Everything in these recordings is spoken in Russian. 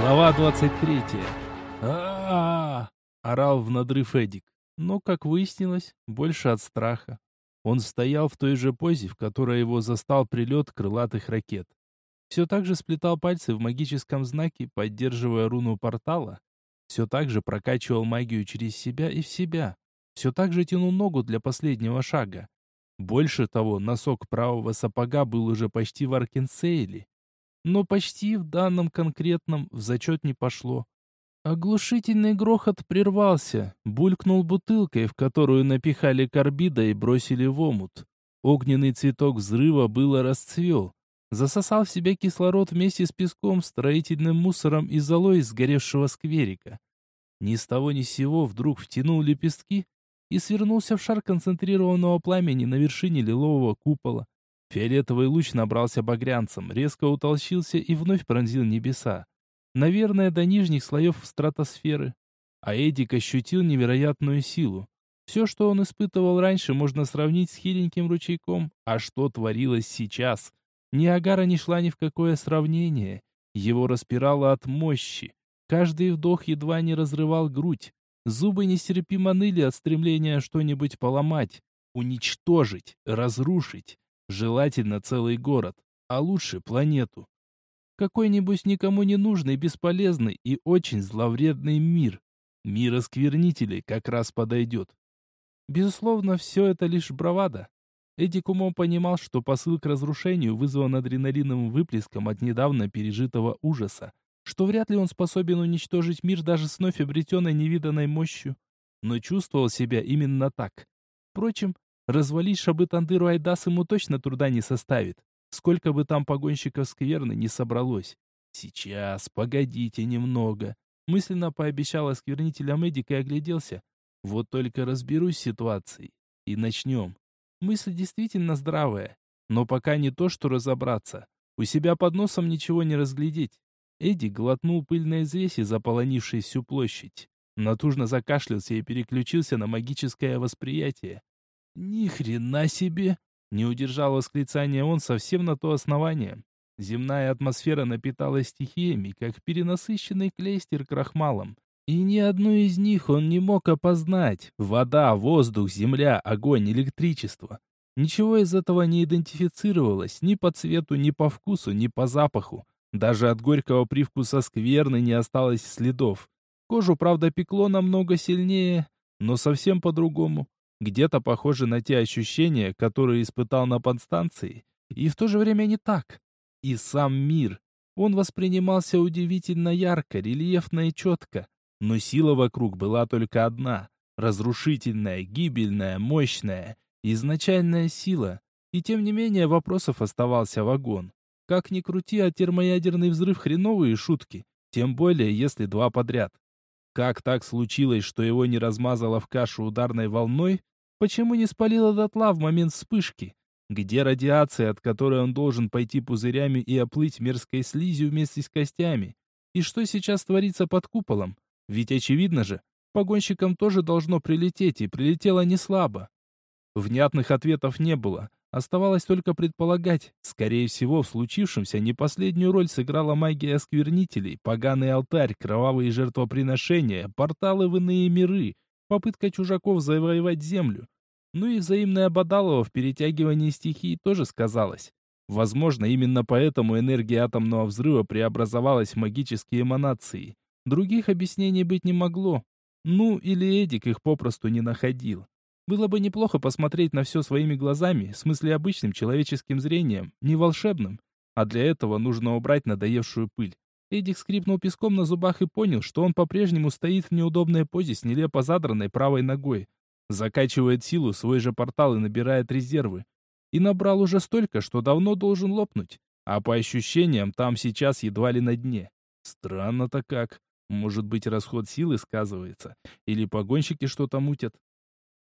Глава 23. а орал в надрыв Эдик. Но, как выяснилось, больше от страха. Он стоял в той же позе, в которой его застал прилет крылатых ракет. Все так же сплетал пальцы в магическом знаке, поддерживая руну портала. Все так же прокачивал магию через себя и в себя. Все так же тянул ногу для последнего шага. Больше того, носок правого сапога был уже почти в Аркенсейле. Но почти в данном конкретном в зачет не пошло. Оглушительный грохот прервался, булькнул бутылкой, в которую напихали карбида и бросили в омут. Огненный цветок взрыва было расцвел. Засосал в себя кислород вместе с песком, строительным мусором и золой сгоревшего скверика. Ни с того ни с сего вдруг втянул лепестки и свернулся в шар концентрированного пламени на вершине лилового купола. Фиолетовый луч набрался багрянцем, резко утолщился и вновь пронзил небеса. Наверное, до нижних слоев стратосферы. А Эдик ощутил невероятную силу. Все, что он испытывал раньше, можно сравнить с хиленьким ручейком. А что творилось сейчас? Ни Агара не шла ни в какое сравнение. Его распирало от мощи. Каждый вдох едва не разрывал грудь. Зубы нестерпимо ныли от стремления что-нибудь поломать, уничтожить, разрушить. Желательно целый город, а лучше планету. Какой-нибудь никому не нужный, бесполезный и очень зловредный мир. Мир осквернителей как раз подойдет. Безусловно, все это лишь бравада. Эдик умом понимал, что посыл к разрушению вызван адреналиновым выплеском от недавно пережитого ужаса, что вряд ли он способен уничтожить мир даже с вновь обретенной невиданной мощью. Но чувствовал себя именно так. Впрочем, Развалить Шабытандыру Айдас ему точно труда не составит. Сколько бы там погонщиков скверны не собралось. Сейчас, погодите немного. Мысленно пообещал осквернителям Эдик и огляделся. Вот только разберусь с ситуацией. И начнем. Мысль действительно здравая. Но пока не то, что разобраться. У себя под носом ничего не разглядеть. Эдик глотнул пыльной взвеси, заполонившей всю площадь. Натужно закашлялся и переключился на магическое восприятие. Ни хрена себе! Не удержал восклицания он совсем на то основание. Земная атмосфера напиталась стихиями, как перенасыщенный клейстер крахмалом. И ни одну из них он не мог опознать. Вода, воздух, земля, огонь, электричество. Ничего из этого не идентифицировалось ни по цвету, ни по вкусу, ни по запаху. Даже от горького привкуса скверны не осталось следов. Кожу, правда, пекло намного сильнее, но совсем по-другому где-то похожи на те ощущения, которые испытал на подстанции, и в то же время не так. И сам мир. Он воспринимался удивительно ярко, рельефно и четко, но сила вокруг была только одна — разрушительная, гибельная, мощная, изначальная сила. И тем не менее вопросов оставался вагон. Как ни крути, а термоядерный взрыв хреновые шутки, тем более если два подряд. Как так случилось, что его не размазало в кашу ударной волной, Почему не спалило дотла в момент вспышки? Где радиация, от которой он должен пойти пузырями и оплыть мерзкой слизью вместе с костями? И что сейчас творится под куполом? Ведь очевидно же, погонщикам тоже должно прилететь, и прилетело не слабо. Внятных ответов не было. Оставалось только предполагать, скорее всего, в случившемся не последнюю роль сыграла магия осквернителей, поганый алтарь, кровавые жертвоприношения, порталы в иные миры, попытка чужаков завоевать землю. Ну и взаимное бодалово в перетягивании стихий тоже сказалось. Возможно, именно поэтому энергия атомного взрыва преобразовалась в магические эманации. Других объяснений быть не могло. Ну, или Эдик их попросту не находил. Было бы неплохо посмотреть на все своими глазами, в смысле обычным человеческим зрением, не волшебным. А для этого нужно убрать надоевшую пыль. Эдик скрипнул песком на зубах и понял, что он по-прежнему стоит в неудобной позе с нелепо задранной правой ногой. Закачивает силу свой же портал и набирает резервы. И набрал уже столько, что давно должен лопнуть. А по ощущениям, там сейчас едва ли на дне. Странно-то как. Может быть, расход силы сказывается. Или погонщики что-то мутят.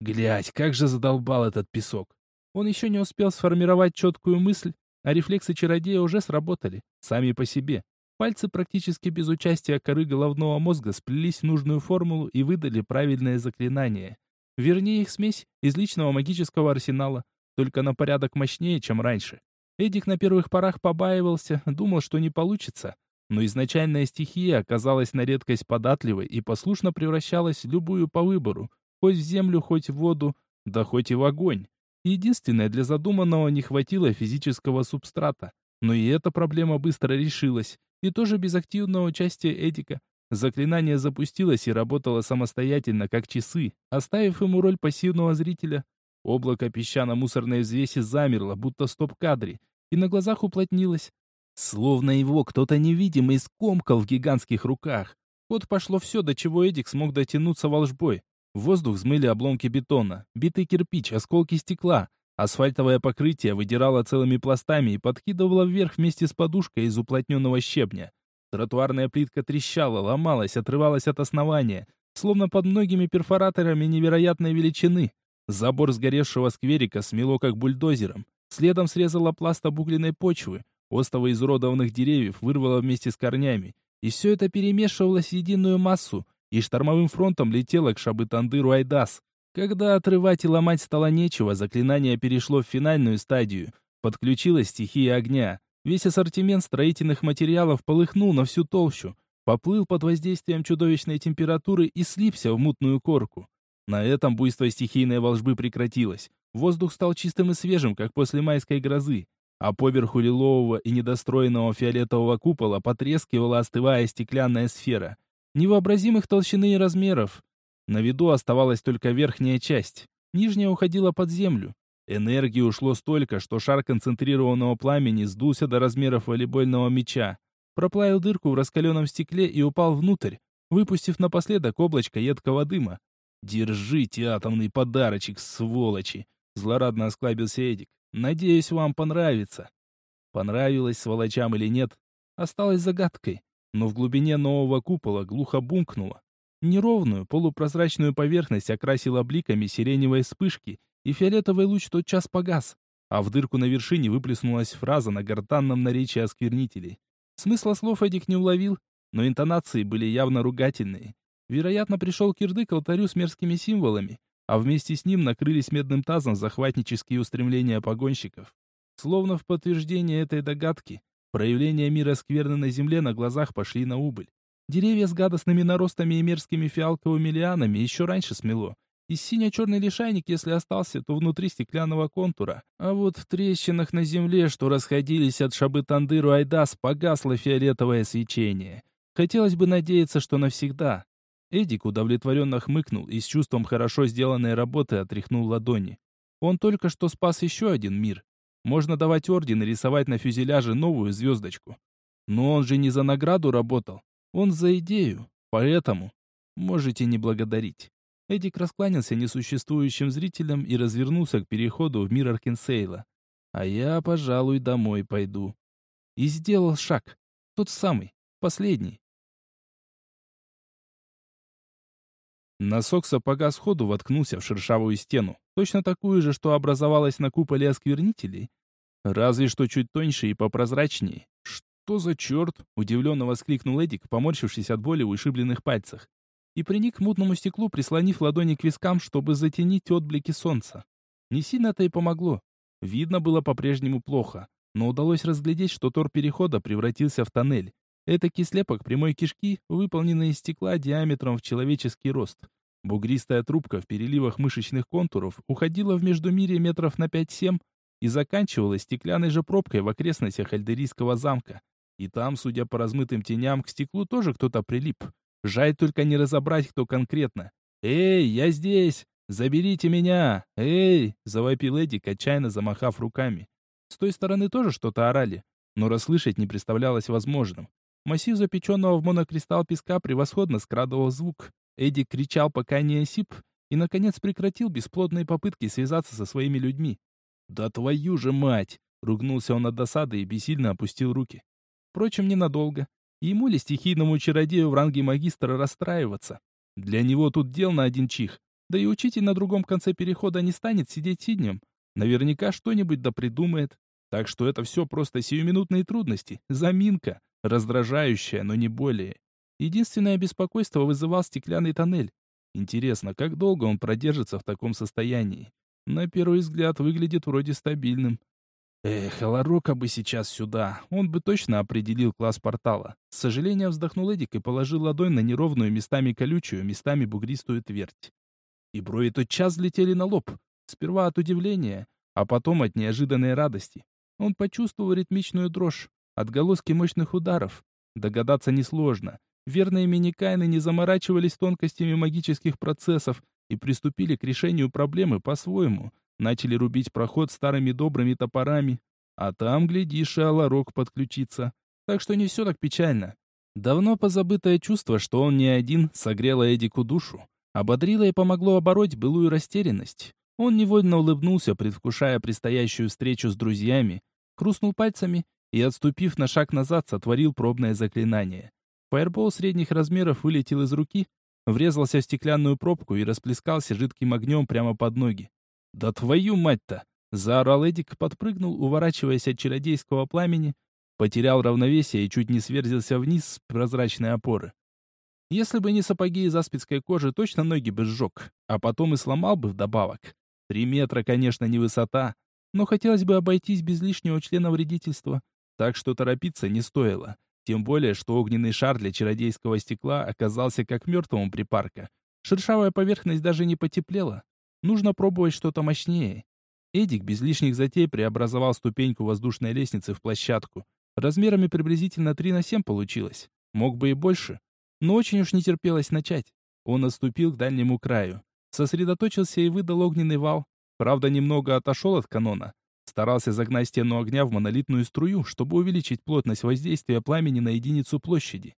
Глядь, как же задолбал этот песок. Он еще не успел сформировать четкую мысль, а рефлексы чародея уже сработали, сами по себе. Пальцы практически без участия коры головного мозга сплелись в нужную формулу и выдали правильное заклинание. Вернее, их смесь из личного магического арсенала, только на порядок мощнее, чем раньше. Эдик на первых порах побаивался, думал, что не получится. но изначальная стихия оказалась на редкость податливой и послушно превращалась в любую по выбору, хоть в землю, хоть в воду, да хоть и в огонь. Единственное, для задуманного не хватило физического субстрата, но и эта проблема быстро решилась, и тоже без активного участия Эдика. Заклинание запустилось и работало самостоятельно, как часы, оставив ему роль пассивного зрителя. Облако песчано-мусорной взвеси замерло, будто стоп-кадре, и на глазах уплотнилось. Словно его кто-то невидимый скомкал в гигантских руках. Вот пошло все, до чего Эдик смог дотянуться волжбой. В воздух взмыли обломки бетона, битый кирпич, осколки стекла. Асфальтовое покрытие выдирало целыми пластами и подкидывало вверх вместе с подушкой из уплотненного щебня. Тротуарная плитка трещала, ломалась, отрывалась от основания, словно под многими перфораторами невероятной величины. Забор сгоревшего скверика смело как бульдозером. Следом срезала пласт обугленной почвы. Остовы изуродованных деревьев вырвало вместе с корнями. И все это перемешивалось в единую массу, и штормовым фронтом летело к Шабытандыру Айдас. Когда отрывать и ломать стало нечего, заклинание перешло в финальную стадию. Подключилась стихия огня. Весь ассортимент строительных материалов полыхнул на всю толщу, поплыл под воздействием чудовищной температуры и слипся в мутную корку. На этом буйство стихийной волжбы прекратилось. Воздух стал чистым и свежим, как после майской грозы. А поверху лилового и недостроенного фиолетового купола потрескивала остывая стеклянная сфера. Невообразимых толщины и размеров. На виду оставалась только верхняя часть. Нижняя уходила под землю. Энергии ушло столько, что шар концентрированного пламени сдулся до размеров волейбольного мяча. Проплавил дырку в раскаленном стекле и упал внутрь, выпустив напоследок облачко едкого дыма. «Держите атомный подарочек, сволочи!» Злорадно осклабился Эдик. «Надеюсь, вам понравится». Понравилось сволочам или нет, осталось загадкой, но в глубине нового купола глухо бумкнуло. Неровную, полупрозрачную поверхность окрасила бликами сиреневой вспышки, и фиолетовый луч тотчас погас, а в дырку на вершине выплеснулась фраза на гортанном наречии осквернителей. Смысла слов Эдик не уловил, но интонации были явно ругательные. Вероятно, пришел кирдык к алтарю с мерзкими символами, а вместе с ним накрылись медным тазом захватнические устремления погонщиков. Словно в подтверждение этой догадки, проявления мира скверны на земле на глазах пошли на убыль. Деревья с гадостными наростами и мерзкими фиалковыми лианами еще раньше смело. И сине-черный лишайник, если остался, то внутри стеклянного контура. А вот в трещинах на земле, что расходились от Шабы-Тандыру Айдас, погасло фиолетовое свечение. Хотелось бы надеяться, что навсегда. Эдик удовлетворенно хмыкнул и с чувством хорошо сделанной работы отряхнул ладони. Он только что спас еще один мир. Можно давать орден и рисовать на фюзеляже новую звездочку. Но он же не за награду работал. Он за идею. Поэтому можете не благодарить. Эдик раскланялся несуществующим зрителям и развернулся к переходу в мир Аркенсейла. А я, пожалуй, домой пойду. И сделал шаг. Тот самый, последний. Носок сапога сходу воткнулся в шершавую стену, точно такую же, что образовалась на куполе осквернителей, разве что чуть тоньше и попрозрачнее. «Что за черт?» — удивленно воскликнул Эдик, поморщившись от боли в ушибленных пальцах. И приник к мутному стеклу, прислонив ладони к вискам, чтобы затенить отблики солнца. Не сильно-то и помогло. Видно было по-прежнему плохо, но удалось разглядеть, что тор перехода превратился в тоннель. Это кислепок прямой кишки, выполненный из стекла диаметром в человеческий рост. Бугристая трубка в переливах мышечных контуров уходила в междумирье метров на 5-7 и заканчивалась стеклянной же пробкой в окрестностях Альдерийского замка. И там, судя по размытым теням, к стеклу тоже кто-то прилип. Жаль только не разобрать, кто конкретно. «Эй, я здесь! Заберите меня! Эй!» — завопил Эдик, отчаянно замахав руками. С той стороны тоже что-то орали, но расслышать не представлялось возможным. Массив запеченного в монокристалл песка превосходно скрадывал звук. Эдик кричал, пока не осип, и, наконец, прекратил бесплодные попытки связаться со своими людьми. «Да твою же мать!» — ругнулся он от досады и бессильно опустил руки. Впрочем, ненадолго. Ему ли стихийному чародею в ранге магистра расстраиваться? Для него тут дел на один чих. Да и учитель на другом конце перехода не станет сидеть сиднем. Наверняка что-нибудь да придумает. Так что это все просто сиюминутные трудности, заминка раздражающая, но не более. Единственное беспокойство вызывал стеклянный тоннель. Интересно, как долго он продержится в таком состоянии? На первый взгляд выглядит вроде стабильным. Эх, Ларока бы сейчас сюда. Он бы точно определил класс портала. С сожалением вздохнул Эдик и положил ладонь на неровную, местами колючую, местами бугристую твердь. И брови тотчас взлетели на лоб. Сперва от удивления, а потом от неожиданной радости. Он почувствовал ритмичную дрожь, отголоски мощных ударов. Догадаться несложно. Верные миникайны не заморачивались тонкостями магических процессов и приступили к решению проблемы по-своему. Начали рубить проход старыми добрыми топорами. А там, глядишь, и Аларок подключится. Так что не все так печально. Давно позабытое чувство, что он не один, согрело Эдику душу. Ободрило и помогло обороть былую растерянность. Он невольно улыбнулся, предвкушая предстоящую встречу с друзьями, хрустнул пальцами и, отступив на шаг назад, сотворил пробное заклинание. Фаербол средних размеров вылетел из руки, врезался в стеклянную пробку и расплескался жидким огнем прямо под ноги. «Да твою мать-то!» — заорал Эдик, подпрыгнул, уворачиваясь от чародейского пламени, потерял равновесие и чуть не сверзился вниз с прозрачной опоры. Если бы не сапоги из аспидской кожи, точно ноги бы сжег, а потом и сломал бы вдобавок. Три метра, конечно, не высота, но хотелось бы обойтись без лишнего члена вредительства, так что торопиться не стоило. Тем более, что огненный шар для чародейского стекла оказался как мертвому припарка. Шершавая поверхность даже не потеплела. Нужно пробовать что-то мощнее. Эдик без лишних затей преобразовал ступеньку воздушной лестницы в площадку. Размерами приблизительно 3 на 7 получилось. Мог бы и больше, но очень уж не терпелось начать. Он отступил к дальнему краю. Сосредоточился и выдал огненный вал. Правда, немного отошел от канона. Старался загнать стену огня в монолитную струю, чтобы увеличить плотность воздействия пламени на единицу площади.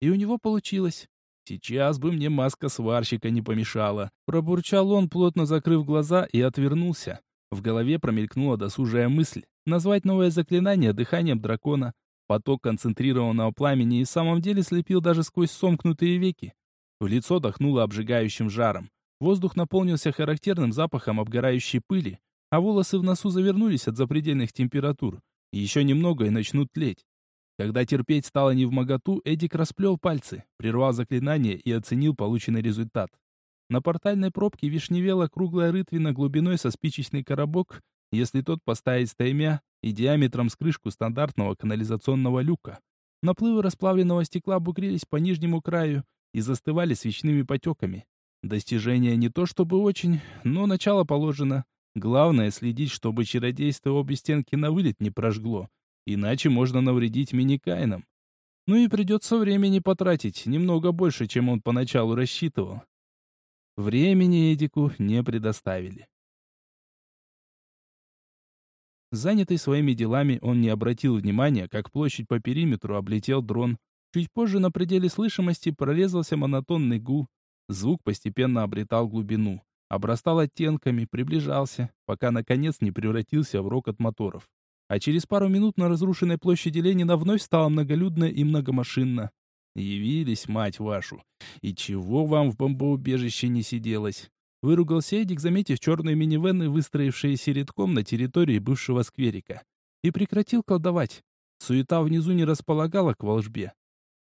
И у него получилось. «Сейчас бы мне маска сварщика не помешала», — пробурчал он, плотно закрыв глаза, и отвернулся. В голове промелькнула досужая мысль — назвать новое заклинание дыханием дракона. Поток концентрированного пламени и в самом деле слепил даже сквозь сомкнутые веки. В лицо дохнуло обжигающим жаром. Воздух наполнился характерным запахом обгорающей пыли, а волосы в носу завернулись от запредельных температур. Еще немного и начнут тлеть. Когда терпеть стало не в моготу, Эдик расплел пальцы, прервал заклинание и оценил полученный результат. На портальной пробке вишневела круглая рытвина глубиной со спичечный коробок, если тот поставить стаймя, и диаметром с крышку стандартного канализационного люка. Наплывы расплавленного стекла бугрились по нижнему краю и застывали свечными потеками. Достижение не то чтобы очень, но начало положено. Главное следить, чтобы чародейство обе стенки на вылет не прожгло, иначе можно навредить миникайнам. Ну и придется времени потратить, немного больше, чем он поначалу рассчитывал. Времени Эдику не предоставили. Занятый своими делами, он не обратил внимания, как площадь по периметру облетел дрон. Чуть позже на пределе слышимости прорезался монотонный гул. Звук постепенно обретал глубину, обрастал оттенками, приближался, пока наконец не превратился в рокот моторов. А через пару минут на разрушенной площади Ленина вновь стало многолюдно и многомашинно. Явились, мать вашу. И чего вам в бомбоубежище не сиделось? Выругался Эдик, заметив черные минивены, выстроившиеся редком на территории бывшего скверика. И прекратил колдовать. Суета внизу не располагала к волжбе.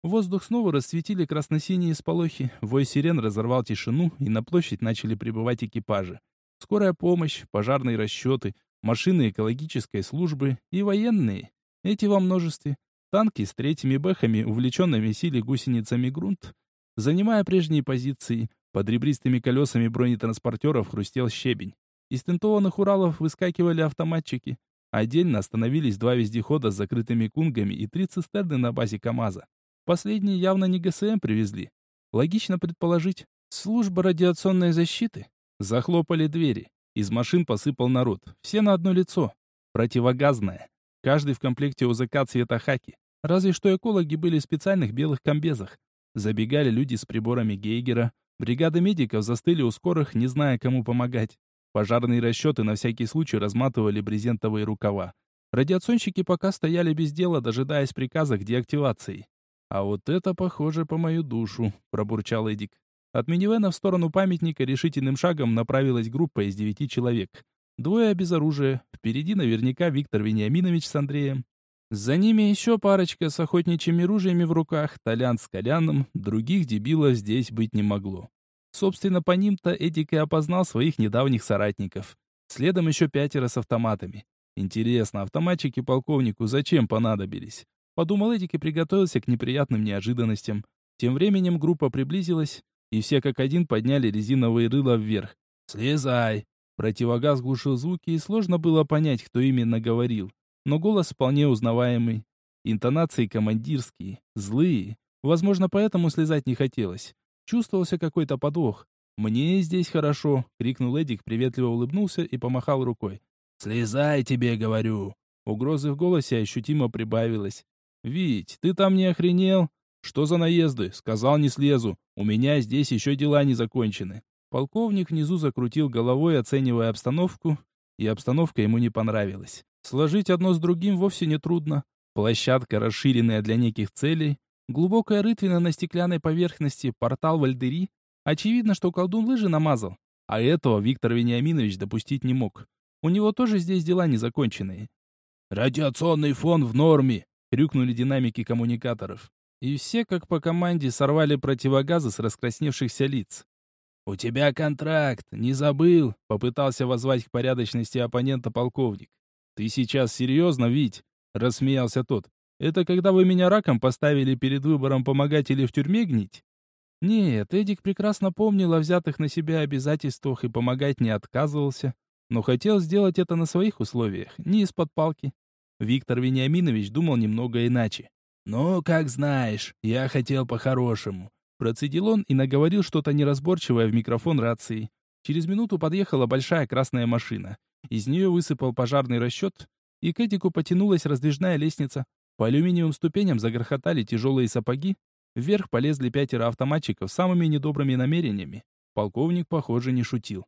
Воздух снова расцветили красно-синие сполохи, вой сирен разорвал тишину, и на площадь начали прибывать экипажи. Скорая помощь, пожарные расчеты, машины экологической службы и военные. Эти во множестве. Танки с третьими бэхами, увлеченными силе гусеницами грунт, занимая прежние позиции, под ребристыми колесами бронетранспортеров хрустел щебень. Из тентованных Уралов выскакивали автоматчики. Отдельно остановились два вездехода с закрытыми кунгами и три цистерны на базе КАМАЗа. Последние явно не ГСМ привезли. Логично предположить. Служба радиационной защиты. Захлопали двери. Из машин посыпал народ. Все на одно лицо. Противогазное. Каждый в комплекте УЗК цвета хаки. Разве что экологи были в специальных белых комбезах. Забегали люди с приборами Гейгера, Бригады медиков застыли у скорых, не зная, кому помогать. Пожарные расчеты на всякий случай разматывали брезентовые рукава. Радиационщики пока стояли без дела, дожидаясь приказа к деактивации. «А вот это похоже по мою душу», — пробурчал Эдик. От минивэна в сторону памятника решительным шагом направилась группа из девяти человек. Двое без оружия. Впереди наверняка Виктор Вениаминович с Андреем. За ними еще парочка с охотничьими ружьями в руках, Толян с Коляном, других дебилов здесь быть не могло. Собственно, по ним-то Эдик и опознал своих недавних соратников. Следом еще пятеро с автоматами. Интересно, автоматчики полковнику зачем понадобились? Подумал Эдик и приготовился к неприятным неожиданностям. Тем временем группа приблизилась, и все как один подняли резиновые рыла вверх. «Слезай!» Противогаз глушил звуки, и сложно было понять, кто именно говорил. Но голос вполне узнаваемый. Интонации командирские, злые. Возможно, поэтому слезать не хотелось. Чувствовался какой-то подвох. «Мне здесь хорошо!» — крикнул Эдик, приветливо улыбнулся и помахал рукой. «Слезай, тебе говорю!» Угрозы в голосе ощутимо прибавилось. «Вить, ты там не охренел? Что за наезды? Сказал, не слезу. У меня здесь еще дела не закончены». Полковник внизу закрутил головой, оценивая обстановку, и обстановка ему не понравилась. Сложить одно с другим вовсе не трудно. Площадка, расширенная для неких целей, глубокая рытвина на стеклянной поверхности, портал Вальдери. Очевидно, что колдун лыжи намазал. А этого Виктор Вениаминович допустить не мог. У него тоже здесь дела незаконченные. «Радиационный фон в норме!» — крюкнули динамики коммуникаторов. И все, как по команде, сорвали противогазы с раскрасневшихся лиц. «У тебя контракт, не забыл?» — попытался воззвать к порядочности оппонента полковник. «Ты сейчас серьезно, Вить?» — рассмеялся тот. «Это когда вы меня раком поставили перед выбором помогать или в тюрьме гнить?» Нет, Эдик прекрасно помнил о взятых на себя обязательствах и помогать не отказывался но хотел сделать это на своих условиях, не из-под палки. Виктор Вениаминович думал немного иначе. «Ну, как знаешь, я хотел по-хорошему». Процедил он и наговорил что-то неразборчивое в микрофон рации. Через минуту подъехала большая красная машина. Из нее высыпал пожарный расчет, и к Эдику потянулась раздвижная лестница. По алюминиевым ступеням загрохотали тяжелые сапоги. Вверх полезли пятеро автоматчиков с самыми недобрыми намерениями. Полковник, похоже, не шутил.